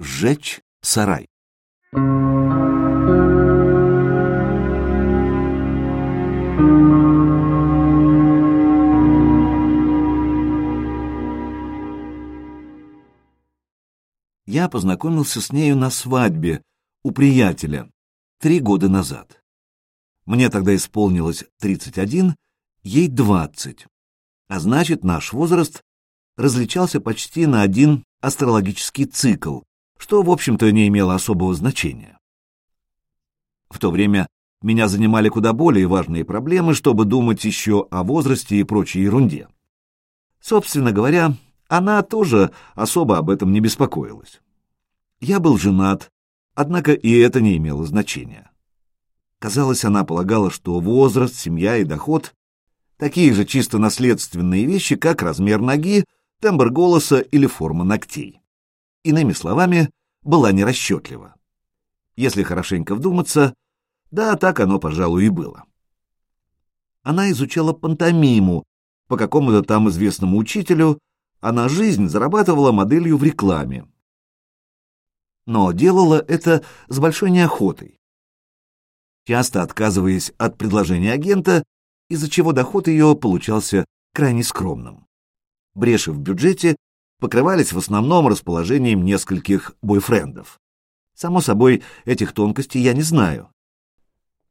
Сжечь сарай. Я познакомился с нею на свадьбе у приятеля три года назад. Мне тогда исполнилось 31, ей 20. А значит, наш возраст различался почти на один астрологический цикл, что, в общем-то, не имело особого значения. В то время меня занимали куда более важные проблемы, чтобы думать еще о возрасте и прочей ерунде. Собственно говоря, она тоже особо об этом не беспокоилась. Я был женат, однако и это не имело значения. Казалось, она полагала, что возраст, семья и доход — такие же чисто наследственные вещи, как размер ноги, тембр голоса или форма ногтей. Иными словами, была нерасчетлива. Если хорошенько вдуматься, да, так оно, пожалуй, и было. Она изучала пантомиму по какому-то там известному учителю, а на жизнь зарабатывала моделью в рекламе. Но делала это с большой неохотой, часто отказываясь от предложения агента, из-за чего доход ее получался крайне скромным. Бреши в бюджете покрывались в основном расположением нескольких бойфрендов. Само собой, этих тонкостей я не знаю.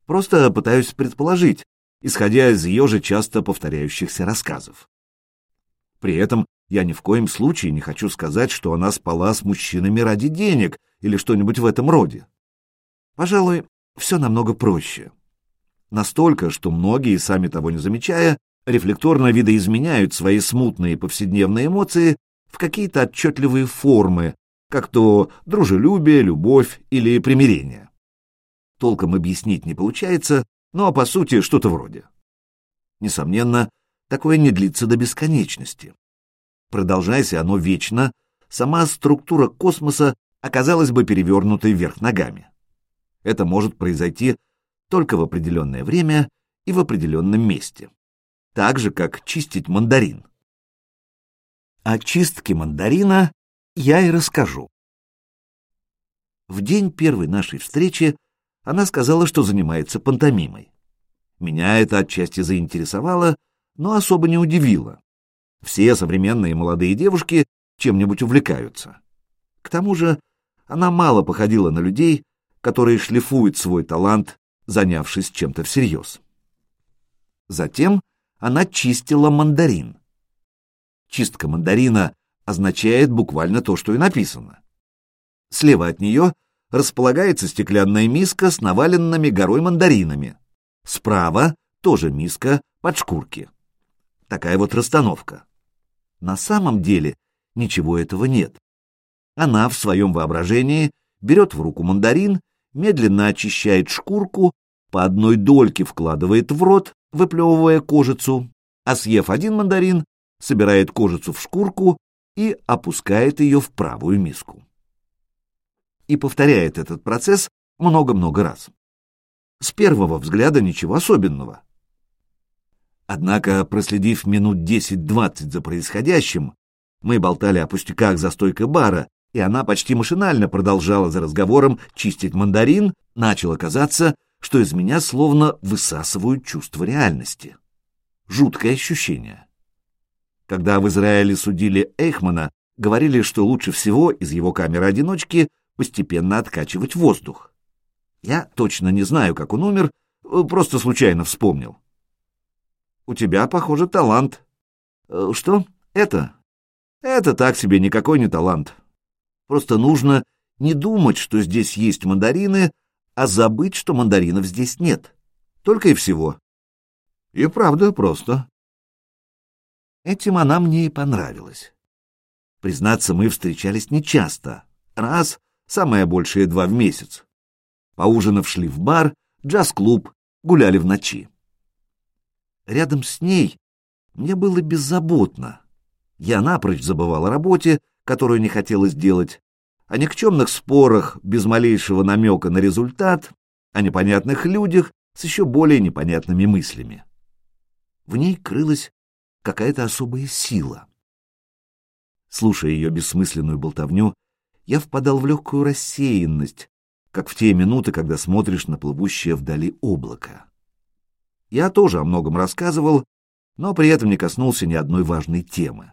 Просто пытаюсь предположить, исходя из ее же часто повторяющихся рассказов. При этом я ни в коем случае не хочу сказать, что она спала с мужчинами ради денег или что-нибудь в этом роде. Пожалуй, все намного проще. Настолько, что многие, сами того не замечая, рефлекторно видоизменяют свои смутные повседневные эмоции в какие-то отчетливые формы, как то дружелюбие, любовь или примирение. Толком объяснить не получается, но по сути что-то вроде. Несомненно, такое не длится до бесконечности. Продолжайся оно вечно, сама структура космоса оказалась бы перевернутой вверх ногами. Это может произойти только в определенное время и в определенном месте так же, как чистить мандарин. О чистке мандарина я и расскажу. В день первой нашей встречи она сказала, что занимается пантомимой. Меня это отчасти заинтересовало, но особо не удивило. Все современные молодые девушки чем-нибудь увлекаются. К тому же она мало походила на людей, которые шлифуют свой талант, занявшись чем-то всерьез. Затем она чистила мандарин. Чистка мандарина означает буквально то, что и написано. Слева от нее располагается стеклянная миска с наваленными горой мандаринами. Справа тоже миска под шкурки. Такая вот расстановка. На самом деле ничего этого нет. Она в своем воображении берет в руку мандарин, медленно очищает шкурку, по одной дольке вкладывает в рот, выплевывая кожицу, а съев один мандарин, собирает кожицу в шкурку и опускает ее в правую миску. И повторяет этот процесс много-много раз. С первого взгляда ничего особенного. Однако, проследив минут 10-20 за происходящим, мы болтали о пустяках за стойкой бара, и она почти машинально продолжала за разговором чистить мандарин, начало казаться, что из меня словно высасывают чувство реальности. Жуткое ощущение. Когда в Израиле судили Эйхмана, говорили, что лучше всего из его камеры-одиночки постепенно откачивать воздух. Я точно не знаю, как он умер, просто случайно вспомнил. У тебя, похоже, талант. Э, что? Это? Это так себе никакой не талант. Просто нужно не думать, что здесь есть мандарины, а забыть, что мандаринов здесь нет. Только и всего. И правда просто. Этим она мне и понравилась. Признаться, мы встречались нечасто. Раз, самое большее два в месяц. Поужинав, шли в бар, джаз-клуб, гуляли в ночи. Рядом с ней мне было беззаботно. Я напрочь забывал о работе, которую не хотелось делать, о никчемных спорах без малейшего намека на результат, о непонятных людях с еще более непонятными мыслями. В ней крылась какая-то особая сила. Слушая ее бессмысленную болтовню, я впадал в легкую рассеянность, как в те минуты, когда смотришь на плывущее вдали облако. Я тоже о многом рассказывал, но при этом не коснулся ни одной важной темы.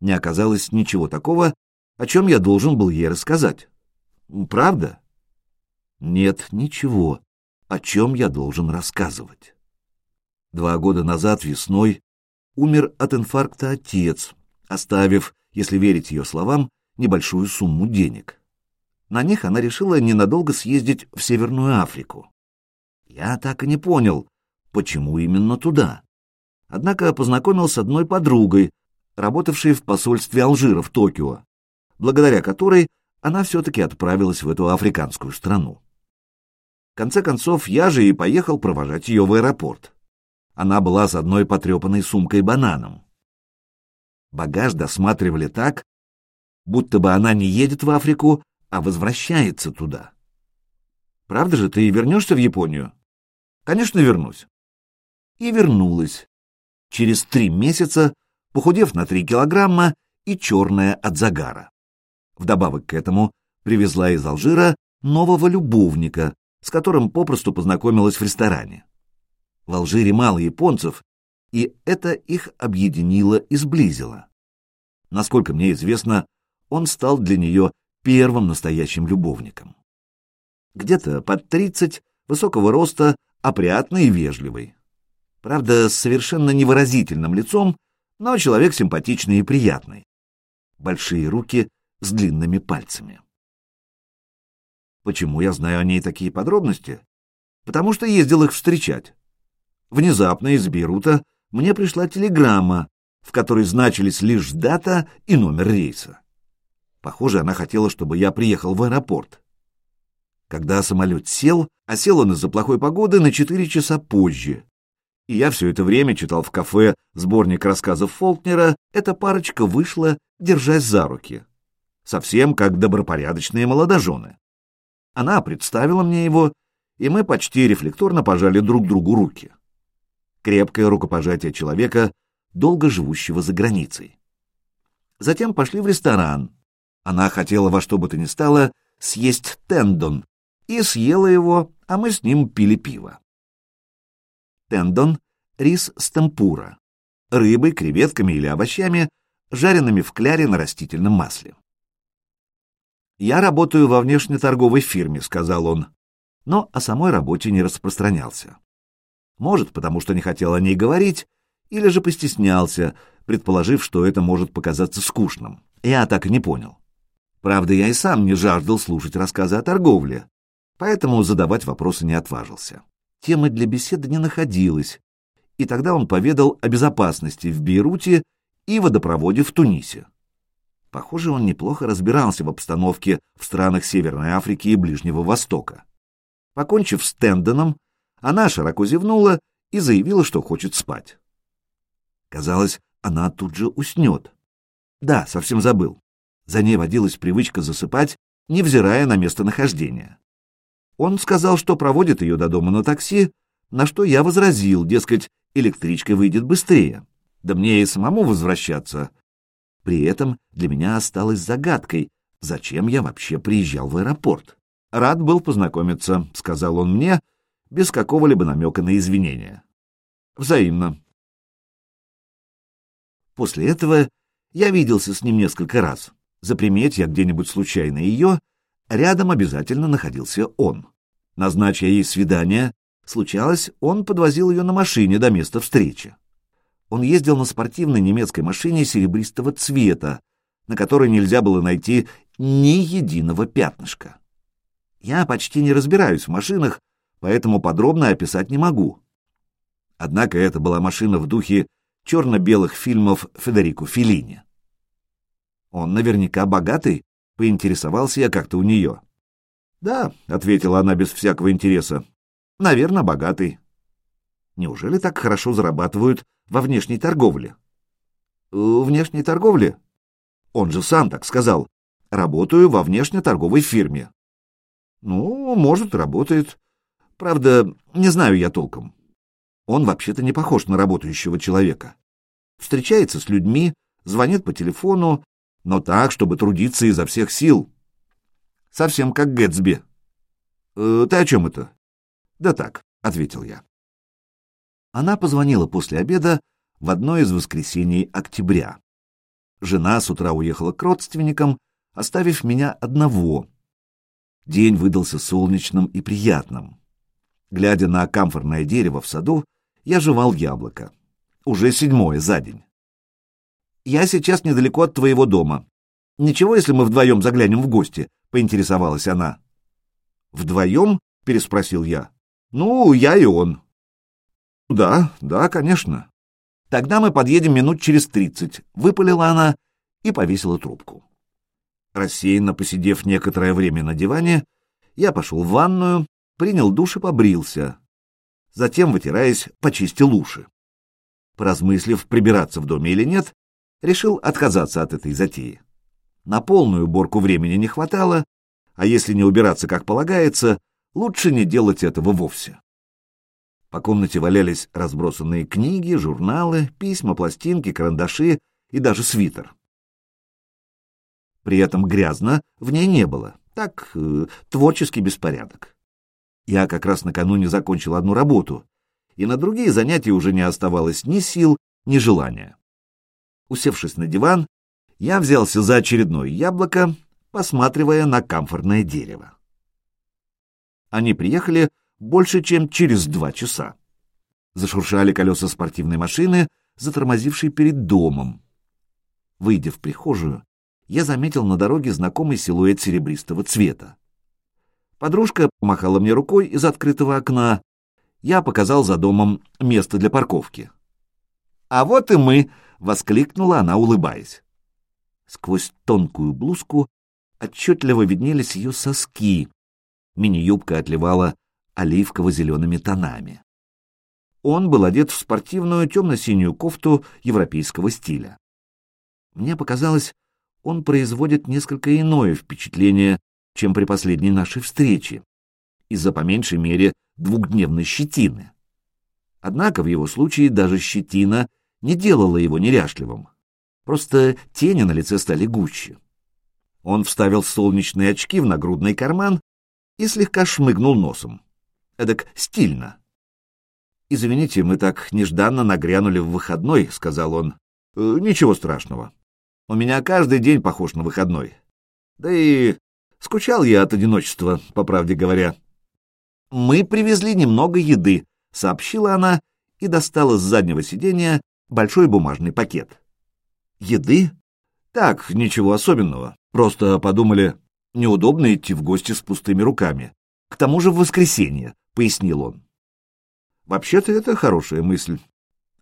Не оказалось ничего такого, о чем я должен был ей рассказать. Правда? Нет ничего, о чем я должен рассказывать. Два года назад весной умер от инфаркта отец, оставив, если верить ее словам, небольшую сумму денег. На них она решила ненадолго съездить в Северную Африку. Я так и не понял, почему именно туда. Однако познакомился с одной подругой, работавшей в посольстве Алжира в Токио, благодаря которой она все-таки отправилась в эту африканскую страну. В конце концов, я же и поехал провожать ее в аэропорт. Она была с одной потрепанной сумкой-бананом. Багаж досматривали так, будто бы она не едет в Африку, а возвращается туда. Правда же, ты и вернешься в Японию? Конечно, вернусь. И вернулась. Через три месяца, похудев на три килограмма и черная от загара. Вдобавок к этому привезла из Алжира нового любовника, с которым попросту познакомилась в ресторане. В Алжире мало японцев, и это их объединило и сблизило. Насколько мне известно, он стал для нее первым настоящим любовником. Где-то под тридцать, высокого роста, опрятный и вежливый. Правда, с совершенно невыразительным лицом, но человек симпатичный и приятный. Большие руки с длинными пальцами. Почему я знаю о ней такие подробности? Потому что ездил их встречать. Внезапно из Бейрута мне пришла телеграмма, в которой значились лишь дата и номер рейса. Похоже, она хотела, чтобы я приехал в аэропорт. Когда самолет сел, а сел он из-за плохой погоды на четыре часа позже. И я все это время читал в кафе сборник рассказов Фолкнера, эта парочка вышла, держась за руки. Совсем как добропорядочные молодожены. Она представила мне его, и мы почти рефлекторно пожали друг другу руки. Крепкое рукопожатие человека, долго живущего за границей. Затем пошли в ресторан. Она хотела во что бы то ни стало съесть тендон, и съела его, а мы с ним пили пиво. Тендон — рис с темпура, рыбой, креветками или овощами, жареными в кляре на растительном масле. «Я работаю во внешнеторговой фирме», — сказал он, но о самой работе не распространялся. Может, потому что не хотел о ней говорить, или же постеснялся, предположив, что это может показаться скучным. Я так и не понял. Правда, я и сам не жаждал слушать рассказы о торговле, поэтому задавать вопросы не отважился. Темы для беседы не находилось, и тогда он поведал о безопасности в Бейруте и водопроводе в Тунисе. Похоже, он неплохо разбирался в обстановке в странах Северной Африки и Ближнего Востока. Покончив с Тендоном, она широко зевнула и заявила, что хочет спать. Казалось, она тут же уснет. Да, совсем забыл. За ней водилась привычка засыпать, невзирая на местонахождение. Он сказал, что проводит ее до дома на такси, на что я возразил, дескать, электричка выйдет быстрее. Да мне и самому возвращаться. При этом для меня осталось загадкой, зачем я вообще приезжал в аэропорт. Рад был познакомиться, сказал он мне, без какого-либо намека на извинения. Взаимно. После этого я виделся с ним несколько раз. Заприметь я где-нибудь случайно ее, рядом обязательно находился он. Назначая ей свидание, случалось, он подвозил ее на машине до места встречи. Он ездил на спортивной немецкой машине серебристого цвета, на которой нельзя было найти ни единого пятнышка. Я почти не разбираюсь в машинах, поэтому подробно описать не могу. Однако это была машина в духе черно-белых фильмов Федерико Феллини. Он наверняка богатый, поинтересовался я как-то у нее. «Да», — ответила она без всякого интереса, — «наверное, богатый». Неужели так хорошо зарабатывают во внешней торговле? «В внешней торговле?» Он же сам так сказал. «Работаю во внешнеторговой фирме». «Ну, может, работает. Правда, не знаю я толком. Он вообще-то не похож на работающего человека. Встречается с людьми, звонит по телефону, но так, чтобы трудиться изо всех сил. совсем как Гэтсби. «Э, «Ты о чем это?» «Да так», — ответил я. Она позвонила после обеда в одно из воскресений октября. Жена с утра уехала к родственникам, оставив меня одного. День выдался солнечным и приятным. Глядя на камфорное дерево в саду, я жевал яблоко. Уже седьмое за день. «Я сейчас недалеко от твоего дома. Ничего, если мы вдвоем заглянем в гости?» — поинтересовалась она. «Вдвоем?» — переспросил я. «Ну, я и он». «Да, да, конечно». «Тогда мы подъедем минут через тридцать», — выпалила она и повесила трубку. Рассеянно посидев некоторое время на диване, я пошел в ванную, принял душ и побрился. Затем, вытираясь, почистил уши. Поразмыслив, прибираться в доме или нет, решил отказаться от этой затеи. На полную уборку времени не хватало, а если не убираться как полагается, лучше не делать этого вовсе. По комнате валялись разбросанные книги, журналы, письма, пластинки, карандаши и даже свитер. При этом грязно в ней не было. Так, э, творческий беспорядок. Я как раз накануне закончил одну работу, и на другие занятия уже не оставалось ни сил, ни желания. Усевшись на диван, я взялся за очередное яблоко, посматривая на камфорное дерево. Они приехали больше, чем через два часа. Зашуршали колеса спортивной машины, затормозившей перед домом. Выйдя в прихожую, я заметил на дороге знакомый силуэт серебристого цвета. Подружка помахала мне рукой из открытого окна. Я показал за домом место для парковки. «А вот и мы!» — воскликнула она, улыбаясь. Сквозь тонкую блузку отчетливо виднелись ее соски. Мини-юбка отливала оливково-зелеными тонами. Он был одет в спортивную темно-синюю кофту европейского стиля. Мне показалось, он производит несколько иное впечатление, чем при последней нашей встрече, из-за по меньшей мере двухдневной щетины. Однако в его случае даже щетина не делала его неряшливым. Просто тени на лице стали гуще. Он вставил солнечные очки в нагрудный карман и слегка шмыгнул носом. Эдак стильно. «Извините, мы так нежданно нагрянули в выходной», — сказал он. «Э, «Ничего страшного. У меня каждый день похож на выходной. Да и скучал я от одиночества, по правде говоря». «Мы привезли немного еды», — сообщила она и достала с заднего сиденья большой бумажный пакет. «Еды?» «Так, ничего особенного. Просто подумали, неудобно идти в гости с пустыми руками. К тому же в воскресенье», — пояснил он. «Вообще-то это хорошая мысль,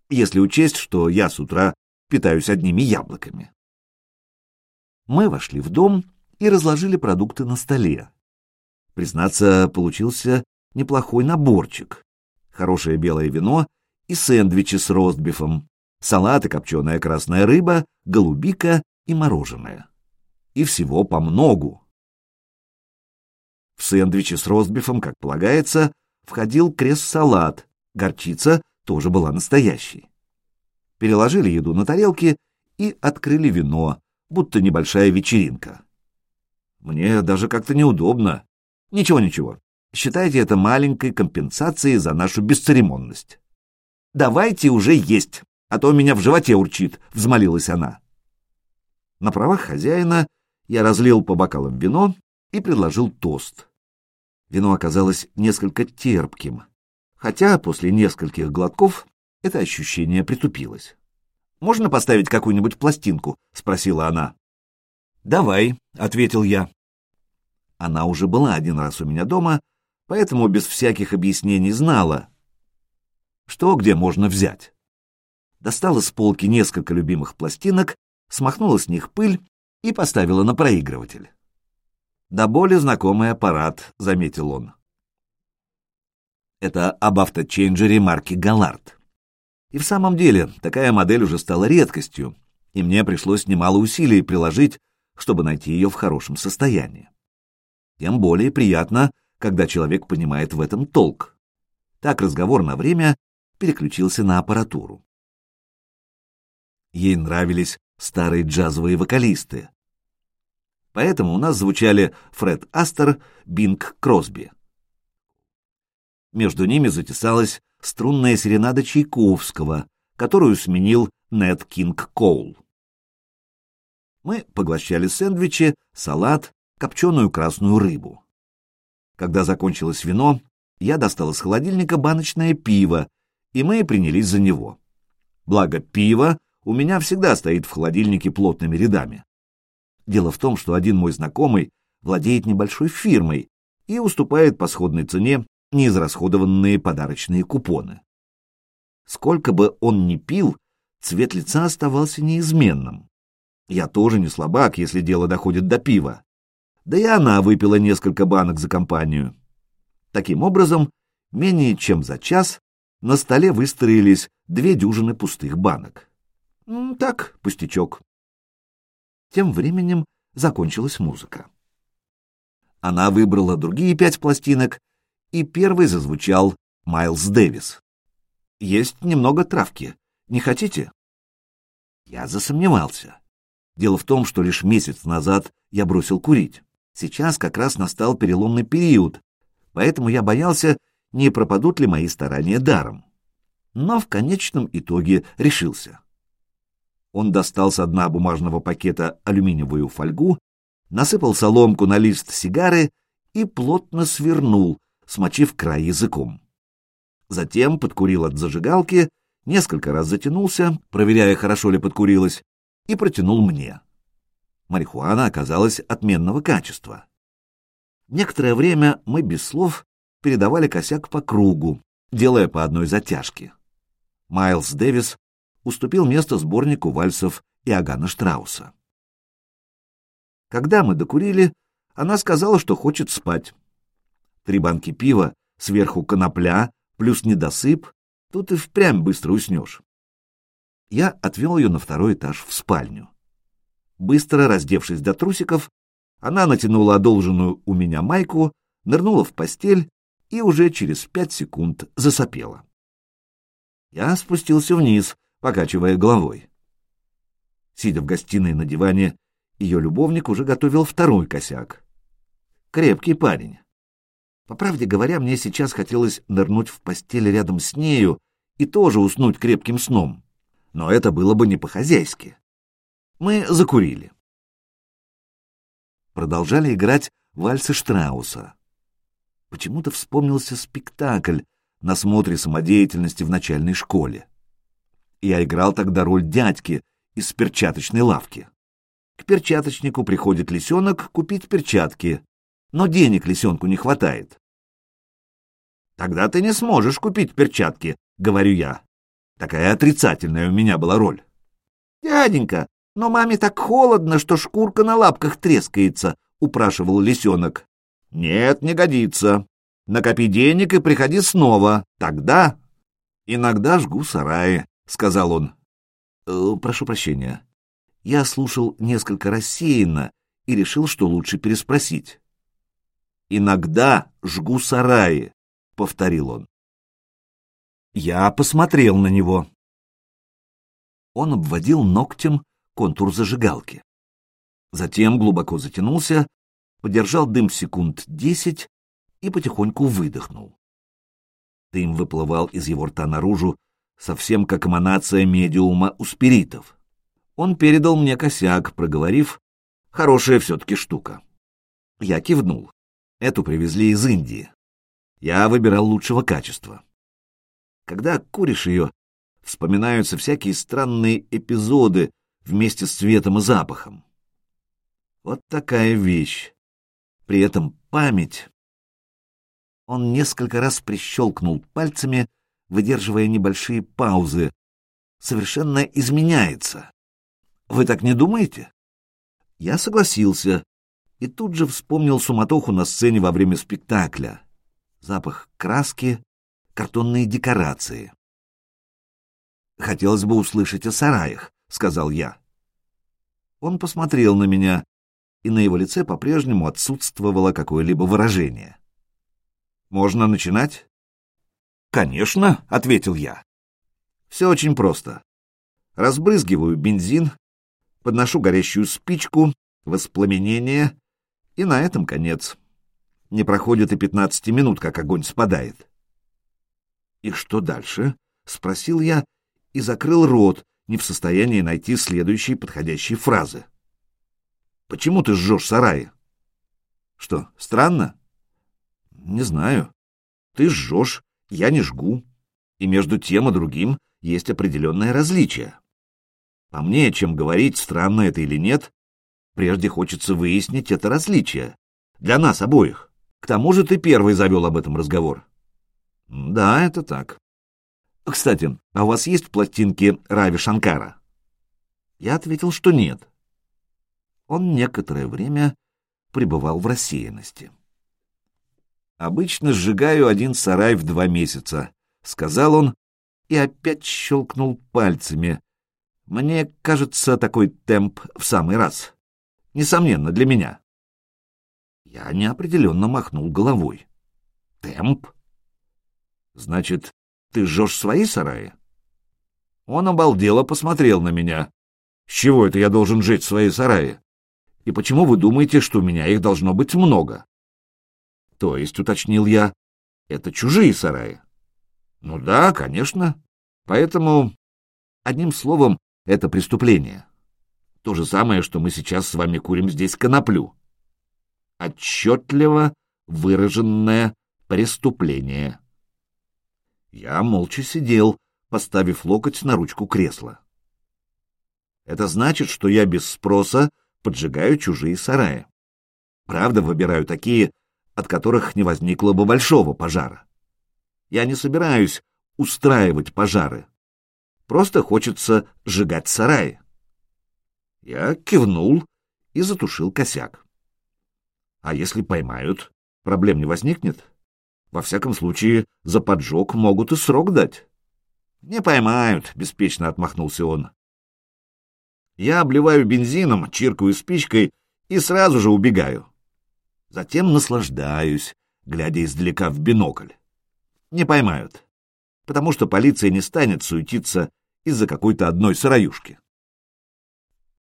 если учесть, что я с утра питаюсь одними яблоками». Мы вошли в дом и разложили продукты на столе. Признаться, получился неплохой наборчик. Хорошее белое вино и сэндвичи с ростбифом, салат и копченая красная рыба, голубика и мороженое. И всего по многу. В сэндвиче с ростбифом, как полагается, входил крест-салат, горчица тоже была настоящей. Переложили еду на тарелки и открыли вино, будто небольшая вечеринка. Мне даже как-то неудобно. Ничего-ничего. Считайте это маленькой компенсацией за нашу бесцеремонность. Давайте уже есть, а то у меня в животе урчит», — взмолилась она. На правах хозяина я разлил по бокалам вино и предложил тост. Вино оказалось несколько терпким, хотя после нескольких глотков это ощущение притупилось. «Можно поставить какую-нибудь пластинку?» — спросила она. «Давай», — ответил я. Она уже была один раз у меня дома, поэтому без всяких объяснений знала, что где можно взять достала с полки несколько любимых пластинок, смахнула с них пыль и поставила на проигрыватель. «Да более знакомый аппарат», — заметил он. Это об авточейнджере марки «Галард». И в самом деле, такая модель уже стала редкостью, и мне пришлось немало усилий приложить, чтобы найти ее в хорошем состоянии. Тем более приятно, когда человек понимает в этом толк. Так разговор на время переключился на аппаратуру. Ей нравились старые джазовые вокалисты. Поэтому у нас звучали Фред Астер, Бинг Кросби. Между ними затесалась струнная серенада Чайковского, которую сменил Нед Кинг Коул. Мы поглощали сэндвичи, салат, копченую красную рыбу. Когда закончилось вино, я достал из холодильника баночное пиво, и мы принялись за него. Благо, пиво у меня всегда стоит в холодильнике плотными рядами. Дело в том, что один мой знакомый владеет небольшой фирмой и уступает по сходной цене неизрасходованные подарочные купоны. Сколько бы он ни пил, цвет лица оставался неизменным. Я тоже не слабак, если дело доходит до пива. Да и она выпила несколько банок за компанию. Таким образом, менее чем за час на столе выстроились две дюжины пустых банок. Так, пустячок. Тем временем закончилась музыка. Она выбрала другие пять пластинок, и первый зазвучал Майлз Дэвис. «Есть немного травки. Не хотите?» Я засомневался. Дело в том, что лишь месяц назад я бросил курить. Сейчас как раз настал переломный период, поэтому я боялся, не пропадут ли мои старания даром. Но в конечном итоге решился. Он достал с дна бумажного пакета алюминиевую фольгу, насыпал соломку на лист сигары и плотно свернул, смочив край языком. Затем подкурил от зажигалки, несколько раз затянулся, проверяя, хорошо ли подкурилось, и протянул мне. Марихуана оказалась отменного качества. Некоторое время мы без слов передавали косяк по кругу, делая по одной затяжке. Майлз Дэвис уступил место сборнику вальсов Иоганна Штрауса. Когда мы докурили, она сказала, что хочет спать. Три банки пива, сверху конопля, плюс недосып, тут и впрямь быстро уснешь. Я отвел ее на второй этаж в спальню. Быстро раздевшись до трусиков, она натянула одолженную у меня майку, нырнула в постель и уже через пять секунд засопела. Я спустился вниз, покачивая головой. Сидя в гостиной на диване, ее любовник уже готовил второй косяк. Крепкий парень. По правде говоря, мне сейчас хотелось нырнуть в постель рядом с нею и тоже уснуть крепким сном. Но это было бы не по-хозяйски. Мы закурили. Продолжали играть вальсы Штрауса. Почему-то вспомнился спектакль на смотре самодеятельности в начальной школе. Я играл тогда роль дядьки из перчаточной лавки. К перчаточнику приходит лисенок купить перчатки, но денег лисенку не хватает. «Тогда ты не сможешь купить перчатки», — говорю я. Такая отрицательная у меня была роль. «Дяденька, но маме так холодно, что шкурка на лапках трескается», — упрашивал лисенок. «Нет, не годится. Накопи денег и приходи снова. Тогда...» «Иногда жгу сараи», — сказал он. «Э, «Прошу прощения. Я слушал несколько рассеянно и решил, что лучше переспросить». «Иногда жгу сараи», — повторил он. Я посмотрел на него. Он обводил ногтем контур зажигалки. Затем глубоко затянулся, подержал дым секунд десять и потихоньку выдохнул. Дым выплывал из его рта наружу, совсем как эманация медиума у спиритов. Он передал мне косяк, проговорив, «Хорошая все-таки штука». Я кивнул. Эту привезли из Индии. Я выбирал лучшего качества. Когда куришь ее, вспоминаются всякие странные эпизоды вместе с цветом и запахом. Вот такая вещь. При этом память... Он несколько раз прищелкнул пальцами, выдерживая небольшие паузы. Совершенно изменяется. Вы так не думаете? Я согласился и тут же вспомнил суматоху на сцене во время спектакля запах краски, картонные декорации. «Хотелось бы услышать о сараях», — сказал я. Он посмотрел на меня, и на его лице по-прежнему отсутствовало какое-либо выражение. «Можно начинать?» «Конечно», — ответил я. «Все очень просто. Разбрызгиваю бензин, подношу горящую спичку воспламенение, и на этом конец. Не проходит и пятнадцати минут, как огонь спадает. «И что дальше?» — спросил я и закрыл рот, не в состоянии найти следующие подходящие фразы. «Почему ты жжешь сараи?» «Что, странно?» «Не знаю. Ты жжешь, я не жгу. И между тем и другим есть определенное различие. По мне, чем говорить, странно это или нет, прежде хочется выяснить это различие. Для нас обоих. К тому же ты первый завел об этом разговор. Да, это так. Кстати, а у вас есть пластинки Рави Шанкара? Я ответил, что нет. Он некоторое время пребывал в рассеянности. «Обычно сжигаю один сарай в два месяца», — сказал он и опять щелкнул пальцами. «Мне кажется, такой темп в самый раз. Несомненно, для меня». Я неопределенно махнул головой. «Темп? Значит, ты жжешь свои сараи?» Он обалдело посмотрел на меня. «С чего это я должен жить свои сараи? И почему вы думаете, что у меня их должно быть много?» То есть, уточнил я, это чужие сараи. Ну да, конечно. Поэтому, одним словом, это преступление. То же самое, что мы сейчас с вами курим здесь коноплю. Отчетливо выраженное преступление. Я молча сидел, поставив локоть на ручку кресла. Это значит, что я без спроса поджигаю чужие сараи. Правда, выбираю такие, от которых не возникло бы большого пожара. Я не собираюсь устраивать пожары. Просто хочется сжигать сараи. Я кивнул и затушил косяк. А если поймают, проблем не возникнет? Во всяком случае, за поджог могут и срок дать. Не поймают, — беспечно отмахнулся он. Я обливаю бензином, чиркаю спичкой и сразу же убегаю. Затем наслаждаюсь, глядя издалека в бинокль. Не поймают, потому что полиция не станет суетиться из-за какой-то одной сыроюшки.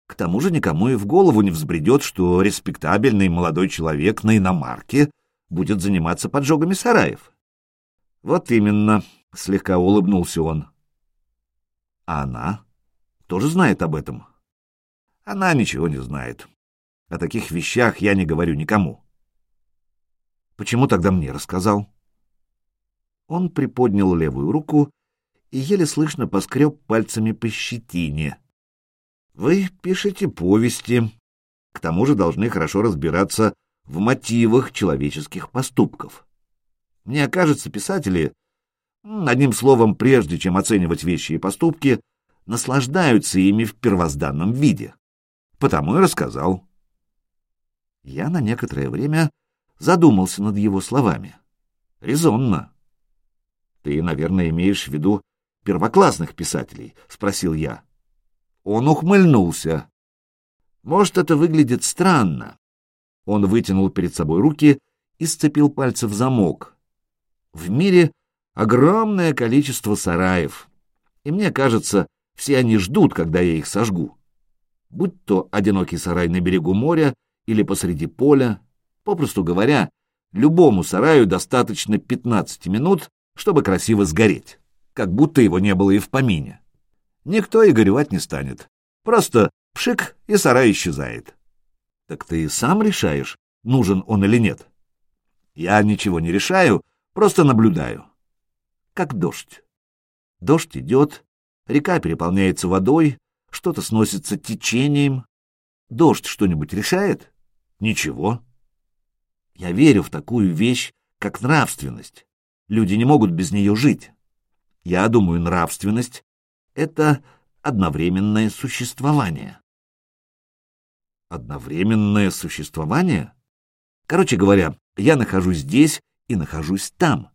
К тому же никому и в голову не взбредет, что респектабельный молодой человек на иномарке будет заниматься поджогами сараев. Вот именно, — слегка улыбнулся он. А она тоже знает об этом. Она ничего не знает. О таких вещах я не говорю никому. Почему тогда мне рассказал? Он приподнял левую руку и еле слышно поскреб пальцами по щетине. Вы пишете повести, к тому же должны хорошо разбираться в мотивах человеческих поступков. Мне кажется, писатели, одним словом, прежде чем оценивать вещи и поступки, наслаждаются ими в первозданном виде. Потому и рассказал. Я на некоторое время задумался над его словами. Резонно. Ты, наверное, имеешь в виду первоклассных писателей, спросил я. Он ухмыльнулся. Может, это выглядит странно. Он вытянул перед собой руки и сцепил пальцы в замок. В мире огромное количество сараев, и мне кажется, все они ждут, когда я их сожгу. Будь то одинокий сарай на берегу моря или посреди поля, Попросту говоря, любому сараю достаточно 15 минут, чтобы красиво сгореть, как будто его не было и в помине. Никто и горевать не станет. Просто пшик, и сарай исчезает. Так ты сам решаешь, нужен он или нет. Я ничего не решаю, просто наблюдаю. Как дождь. Дождь идет, река переполняется водой, что-то сносится течением. Дождь что-нибудь решает? Ничего. Я верю в такую вещь, как нравственность. Люди не могут без нее жить. Я думаю, нравственность — это одновременное существование. Одновременное существование? Короче говоря, я нахожусь здесь и нахожусь там.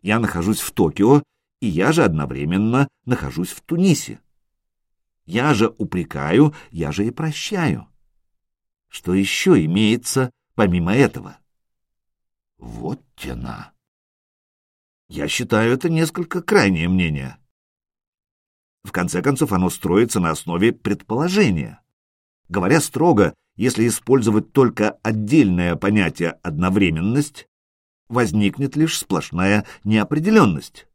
Я нахожусь в Токио, и я же одновременно нахожусь в Тунисе. Я же упрекаю, я же и прощаю. Что еще имеется помимо этого. Вот тена. Я считаю это несколько крайнее мнение. В конце концов, оно строится на основе предположения. Говоря строго, если использовать только отдельное понятие «одновременность», возникнет лишь сплошная неопределенность.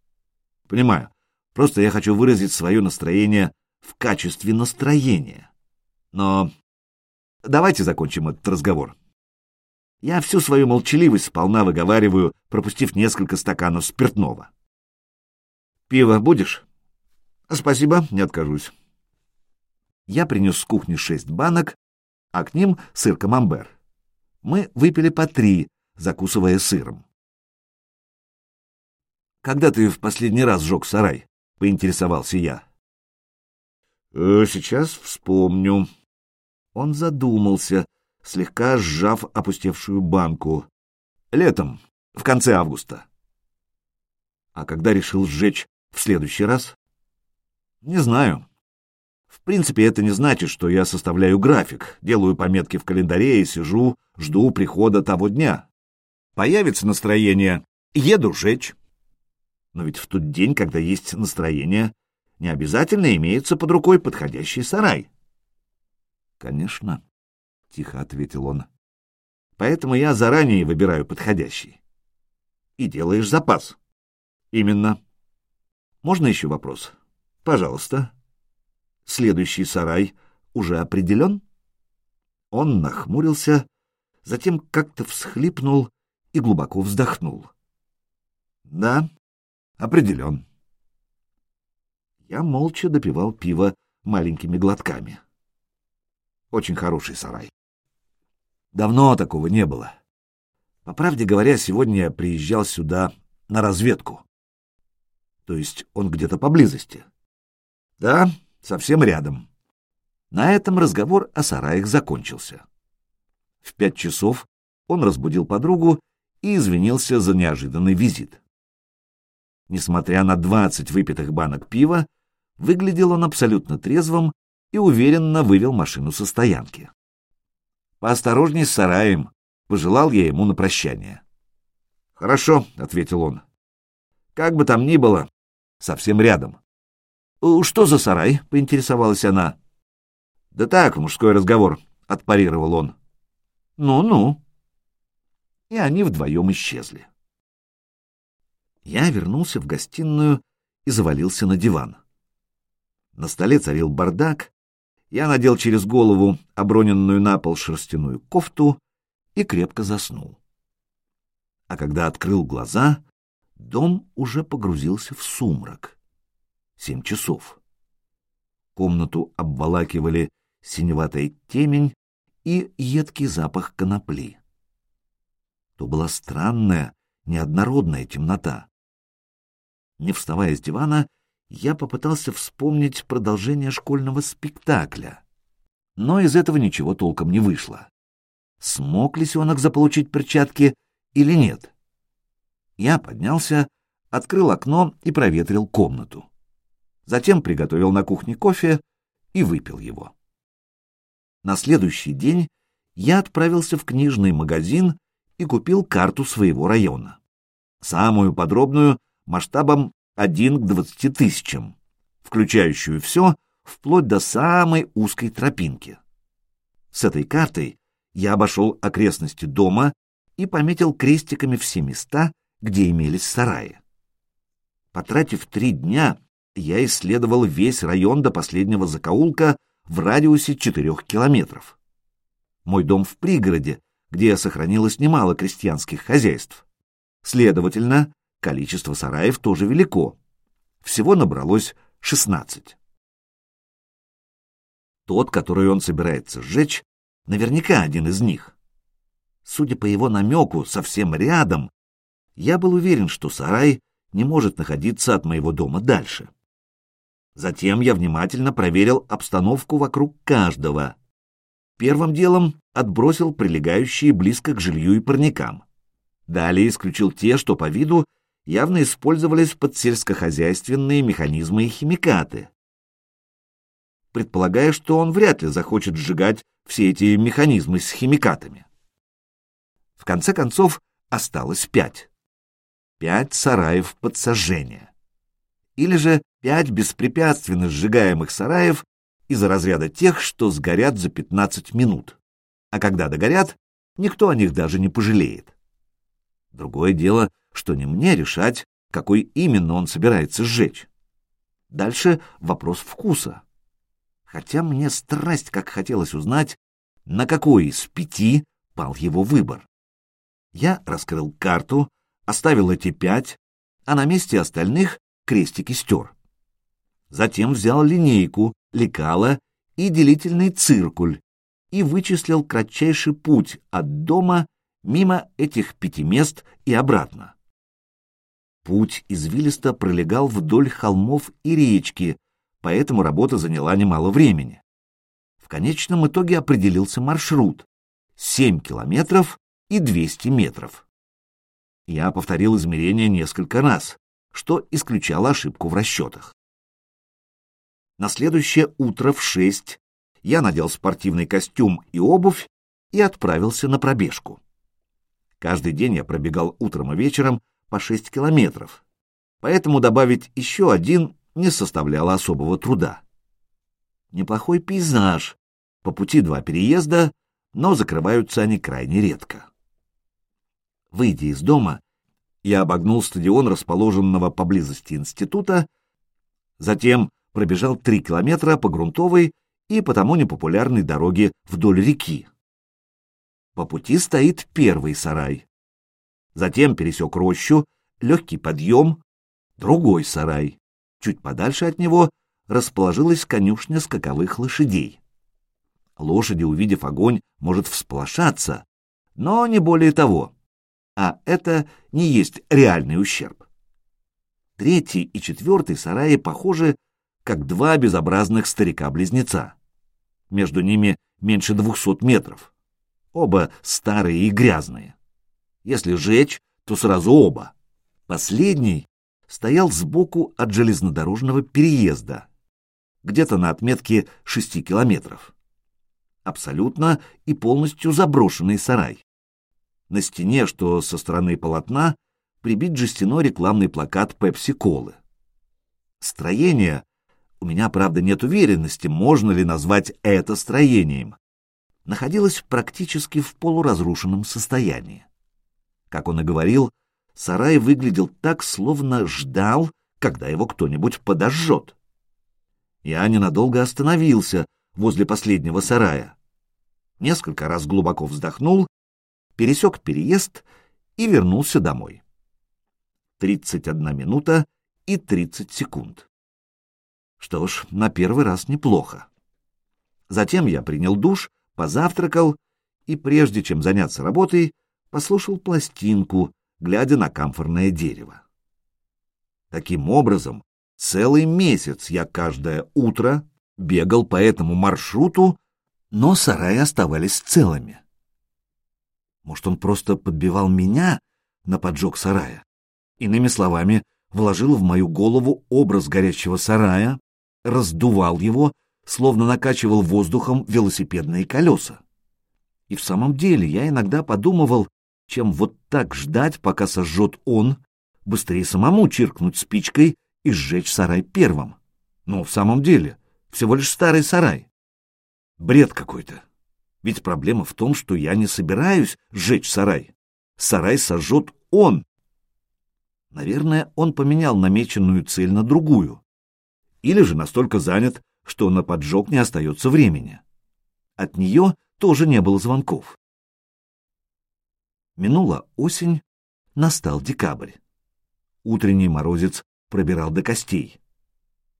Понимаю, просто я хочу выразить свое настроение в качестве настроения. Но давайте закончим этот разговор. Я всю свою молчаливость сполна выговариваю, пропустив несколько стаканов спиртного. Пиво будешь? Спасибо, не откажусь. Я принес с кухни шесть банок, а к ним сыр камамбер. Мы выпили по три, закусывая сыром. «Когда ты в последний раз сжег сарай?» — поинтересовался я. «Э, «Сейчас вспомню». Он задумался, слегка сжав опустевшую банку. «Летом, в конце августа». «А когда решил сжечь в следующий раз?» «Не знаю. В принципе, это не значит, что я составляю график, делаю пометки в календаре и сижу, жду прихода того дня. Появится настроение, еду жечь. Но ведь в тот день, когда есть настроение, не обязательно имеется под рукой подходящий сарай. Конечно, — тихо ответил он. Поэтому я заранее выбираю подходящий. И делаешь запас. Именно. Можно еще вопрос? Пожалуйста. Следующий сарай уже определен? Он нахмурился, затем как-то всхлипнул и глубоко вздохнул. Да, определен. Я молча допивал пиво маленькими глотками. Очень хороший сарай. Давно такого не было. По правде говоря, сегодня я приезжал сюда на разведку. То есть он где-то поблизости. Да, совсем рядом. На этом разговор о сараях закончился. В пять часов он разбудил подругу и извинился за неожиданный визит. Несмотря на двадцать выпитых банок пива, выглядел он абсолютно трезвым и уверенно вывел машину со стоянки. «Поосторожней с сараем», — пожелал я ему на прощание. «Хорошо», — ответил он. «Как бы там ни было, совсем рядом». «Э, «Что за сарай?» — поинтересовалась она. «Да так, мужской разговор», — отпарировал он. «Ну-ну». И они вдвоем исчезли. Я вернулся в гостиную и завалился на диван. На столе царил бардак, я надел через голову оброненную на пол шерстяную кофту и крепко заснул. А когда открыл глаза, дом уже погрузился в сумрак семь часов. Комнату обволакивали синеватая темень и едкий запах конопли. То была странная, неоднородная темнота. Не вставая с дивана, я попытался вспомнить продолжение школьного спектакля, но из этого ничего толком не вышло. Смог ли Сионок заполучить перчатки или нет? Я поднялся, открыл окно и проветрил комнату затем приготовил на кухне кофе и выпил его. На следующий день я отправился в книжный магазин и купил карту своего района. Самую подробную, масштабом 1 к 20 тысячам, включающую все, вплоть до самой узкой тропинки. С этой картой я обошел окрестности дома и пометил крестиками все места, где имелись сараи. Потратив три дня, я исследовал весь район до последнего закоулка в радиусе четырех километров. Мой дом в пригороде, где сохранилось немало крестьянских хозяйств. Следовательно, количество сараев тоже велико. Всего набралось шестнадцать. Тот, который он собирается сжечь, наверняка один из них. Судя по его намеку, совсем рядом, я был уверен, что сарай не может находиться от моего дома дальше. Затем я внимательно проверил обстановку вокруг каждого. Первым делом отбросил прилегающие близко к жилью и парникам. Далее исключил те, что по виду явно использовались под сельскохозяйственные механизмы и химикаты. Предполагая, что он вряд ли захочет сжигать все эти механизмы с химикатами. В конце концов, осталось пять. Пять сараев под сожжение или же пять беспрепятственно сжигаемых сараев из разряда тех, что сгорят за 15 минут. А когда догорят, никто о них даже не пожалеет. Другое дело, что не мне решать, какой именно он собирается сжечь. Дальше вопрос вкуса. Хотя мне страсть как хотелось узнать, на какой из пяти пал его выбор. Я раскрыл карту, оставил эти пять, а на месте остальных крестики стер. Затем взял линейку, лекало и делительный циркуль и вычислил кратчайший путь от дома мимо этих пяти мест и обратно. Путь извилисто пролегал вдоль холмов и речки, поэтому работа заняла немало времени. В конечном итоге определился маршрут — 7 километров и 200 метров. Я повторил измерения несколько раз, что исключало ошибку в расчетах. На следующее утро в шесть я надел спортивный костюм и обувь и отправился на пробежку. Каждый день я пробегал утром и вечером по шесть километров, поэтому добавить еще один не составляло особого труда. Неплохой пейзаж, по пути два переезда, но закрываются они крайне редко. Выйдя из дома, я обогнул стадион расположенного поблизости института, затем пробежал три километра по грунтовой и потому непопулярной дороге вдоль реки. По пути стоит первый сарай. Затем пересек рощу, легкий подъем, другой сарай. Чуть подальше от него расположилась конюшня скаковых лошадей. Лошади, увидев огонь, может всполошаться, но не более того а это не есть реальный ущерб. Третий и четвертый сараи похожи, как два безобразных старика-близнеца. Между ними меньше двухсот метров. Оба старые и грязные. Если жечь, то сразу оба. Последний стоял сбоку от железнодорожного переезда, где-то на отметке шести километров. Абсолютно и полностью заброшенный сарай. На стене, что со стороны полотна, прибит жестяной рекламный плакат пепси-колы. Строение, у меня, правда, нет уверенности, можно ли назвать это строением, находилось практически в полуразрушенном состоянии. Как он и говорил, сарай выглядел так, словно ждал, когда его кто-нибудь подожжет. Я ненадолго остановился возле последнего сарая. Несколько раз глубоко вздохнул пересек переезд и вернулся домой. 31 минута и 30 секунд. Что ж, на первый раз неплохо. Затем я принял душ, позавтракал и, прежде чем заняться работой, послушал пластинку, глядя на камфорное дерево. Таким образом, целый месяц я каждое утро бегал по этому маршруту, но сараи оставались целыми. Может, он просто подбивал меня на поджог сарая? Иными словами, вложил в мою голову образ горящего сарая, раздувал его, словно накачивал воздухом велосипедные колеса. И в самом деле я иногда подумывал, чем вот так ждать, пока сожжет он, быстрее самому чиркнуть спичкой и сжечь сарай первым. Но в самом деле, всего лишь старый сарай. Бред какой-то. Ведь проблема в том, что я не собираюсь сжечь сарай. Сарай сожжет он. Наверное, он поменял намеченную цель на другую. Или же настолько занят, что на поджог не остается времени. От нее тоже не было звонков. Минула осень, настал декабрь. Утренний морозец пробирал до костей.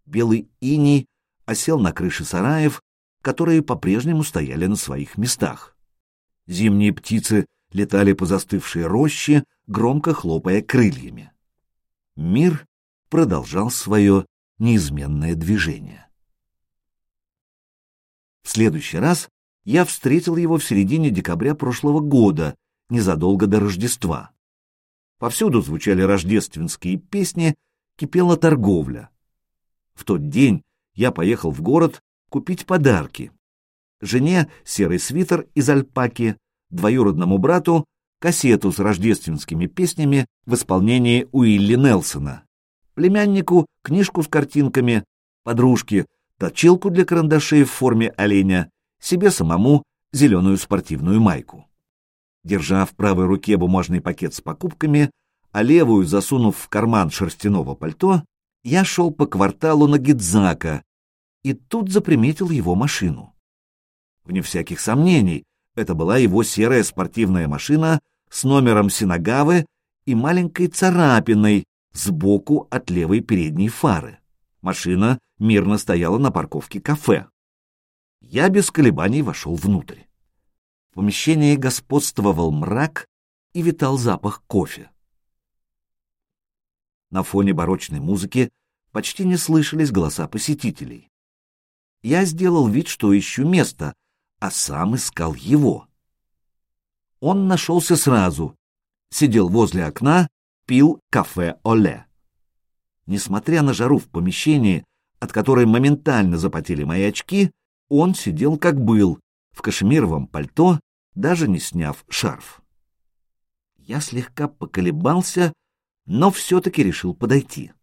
Белый иней осел на крыше сараев, которые по-прежнему стояли на своих местах. Зимние птицы летали по застывшей роще, громко хлопая крыльями. Мир продолжал свое неизменное движение. В следующий раз я встретил его в середине декабря прошлого года, незадолго до Рождества. Повсюду звучали рождественские песни, кипела торговля. В тот день я поехал в город купить подарки. Жене серый свитер из альпаки, двоюродному брату кассету с рождественскими песнями в исполнении Уилли Нелсона, племяннику книжку с картинками, подружке точилку для карандашей в форме оленя, себе самому зеленую спортивную майку. Держа в правой руке бумажный пакет с покупками, а левую засунув в карман шерстяного пальто, я шел по кварталу на Гидзака и тут заприметил его машину. Вне всяких сомнений, это была его серая спортивная машина с номером Синагавы и маленькой царапиной сбоку от левой передней фары. Машина мирно стояла на парковке кафе. Я без колебаний вошел внутрь. В помещении господствовал мрак и витал запах кофе. На фоне барочной музыки почти не слышались голоса посетителей. Я сделал вид, что ищу место, а сам искал его. Он нашелся сразу, сидел возле окна, пил кафе «Оле». Несмотря на жару в помещении, от которой моментально запотели мои очки, он сидел как был, в кашемировом пальто, даже не сняв шарф. Я слегка поколебался, но все-таки решил подойти.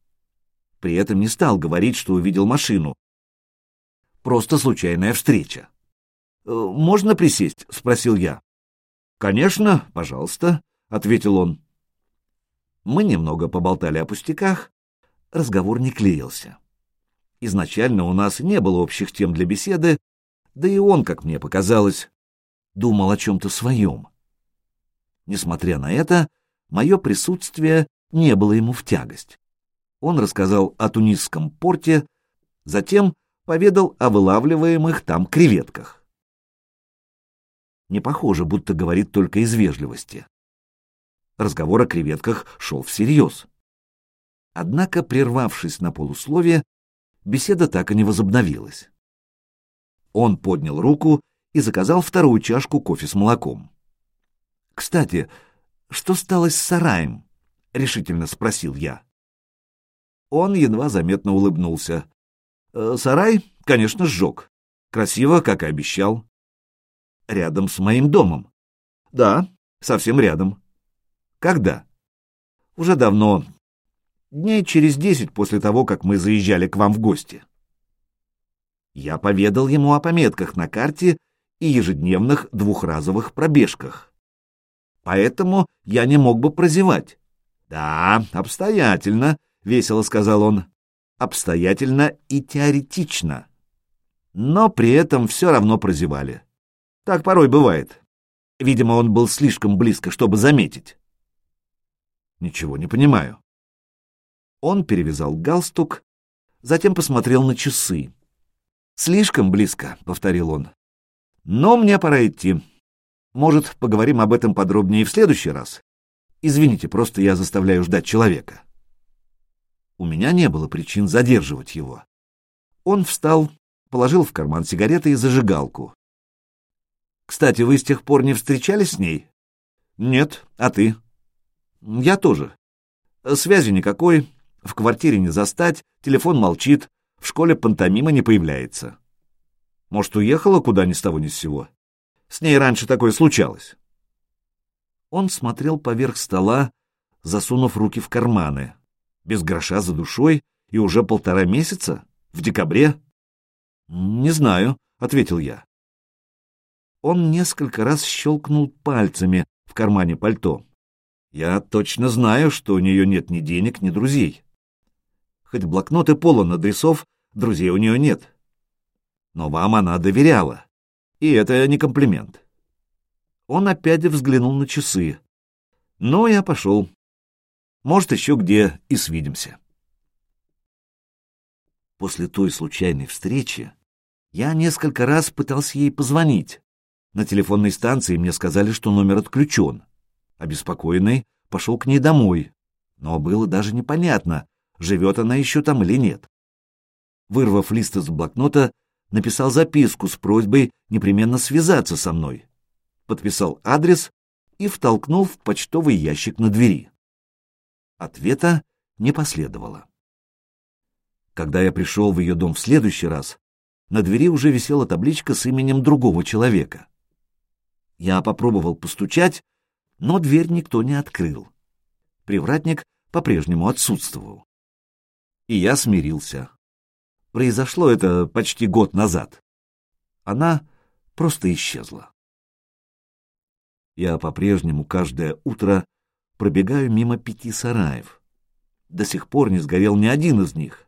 При этом не стал говорить, что увидел машину. Просто случайная встреча. «Э, «Можно присесть?» — спросил я. «Конечно, пожалуйста», — ответил он. Мы немного поболтали о пустяках, разговор не клеился. Изначально у нас не было общих тем для беседы, да и он, как мне показалось, думал о чем-то своем. Несмотря на это, мое присутствие не было ему в тягость. Он рассказал о тунисском порте, затем поведал о вылавливаемых там креветках. Не похоже, будто говорит только из вежливости. Разговор о креветках шел всерьез. Однако, прервавшись на полусловие, беседа так и не возобновилась. Он поднял руку и заказал вторую чашку кофе с молоком. «Кстати, что стало с сараем?» — решительно спросил я. Он едва заметно улыбнулся. «Э, «Сарай, конечно, сжег. Красиво, как и обещал. Рядом с моим домом. Да, совсем рядом. Когда? Уже давно. Дней через десять после того, как мы заезжали к вам в гости. Я поведал ему о пометках на карте и ежедневных двухразовых пробежках. Поэтому я не мог бы прозевать. Да, обстоятельно, — весело сказал он. Обстоятельно и теоретично. Но при этом все равно прозевали. Так порой бывает. Видимо, он был слишком близко, чтобы заметить. Ничего не понимаю. Он перевязал галстук, затем посмотрел на часы. «Слишком близко», — повторил он. «Но мне пора идти. Может, поговорим об этом подробнее в следующий раз? Извините, просто я заставляю ждать человека». У меня не было причин задерживать его. Он встал, положил в карман сигареты и зажигалку. «Кстати, вы с тех пор не встречались с ней?» «Нет, а ты?» Я тоже. Связи никакой, в квартире не застать, телефон молчит, в школе пантомима не появляется. Может, уехала куда ни с того ни с сего? С ней раньше такое случалось. Он смотрел поверх стола, засунув руки в карманы, без гроша за душой, и уже полтора месяца? В декабре? «Не знаю», — ответил я. Он несколько раз щелкнул пальцами в кармане пальто. Я точно знаю, что у нее нет ни денег, ни друзей. Хоть блокнот и полон адресов, друзей у нее нет. Но вам она доверяла. И это не комплимент. Он опять взглянул на часы. Но я пошел. Может, еще где и свидимся. После той случайной встречи я несколько раз пытался ей позвонить. На телефонной станции мне сказали, что номер отключен. Обеспокоенный, пошел к ней домой, но было даже непонятно, живет она еще там или нет. Вырвав лист из блокнота, написал записку с просьбой непременно связаться со мной, подписал адрес и втолкнул в почтовый ящик на двери. Ответа не последовало. Когда я пришел в ее дом в следующий раз, на двери уже висела табличка с именем другого человека. Я попробовал постучать, но дверь никто не открыл. Привратник по-прежнему отсутствовал. И я смирился. Произошло это почти год назад. Она просто исчезла. Я по-прежнему каждое утро пробегаю мимо пяти сараев. До сих пор не сгорел ни один из них.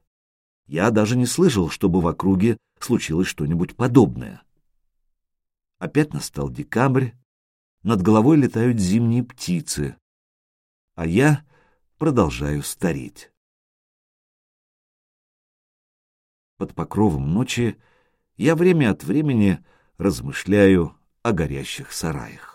Я даже не слышал, чтобы в округе случилось что-нибудь подобное. Опять настал декабрь, над головой летают зимние птицы, а я продолжаю стареть. Под покровом ночи я время от времени размышляю о горящих сараях.